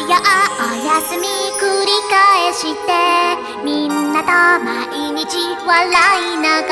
おやすみ繰り返してみんなと毎日笑いながら